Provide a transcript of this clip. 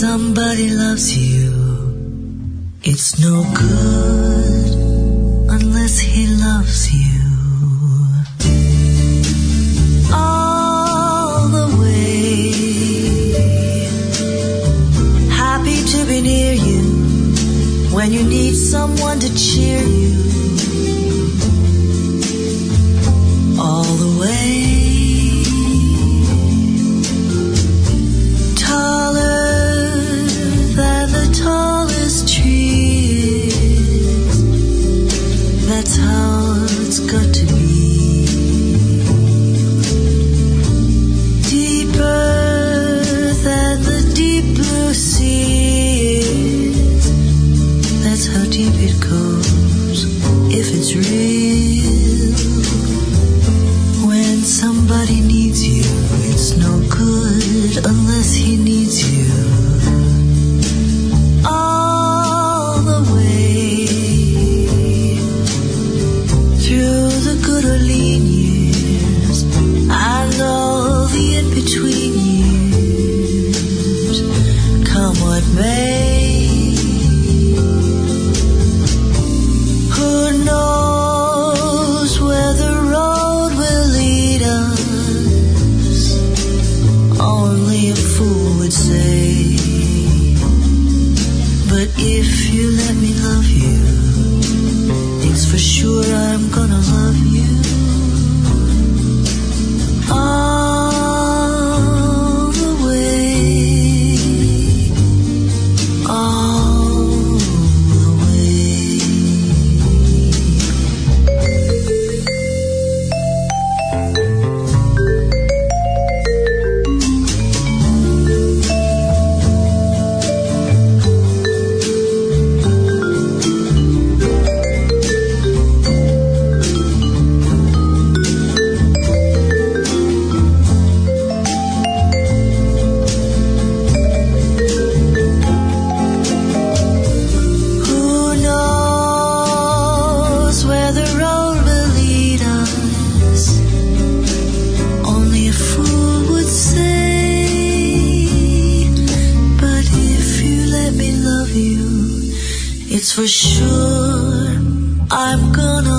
somebody loves you, it's no good unless he loves you. All the way. Happy to be near you when you need someone to cheer you. you see say. But if you let me love you, it's for sure I It's for sure I'm gonna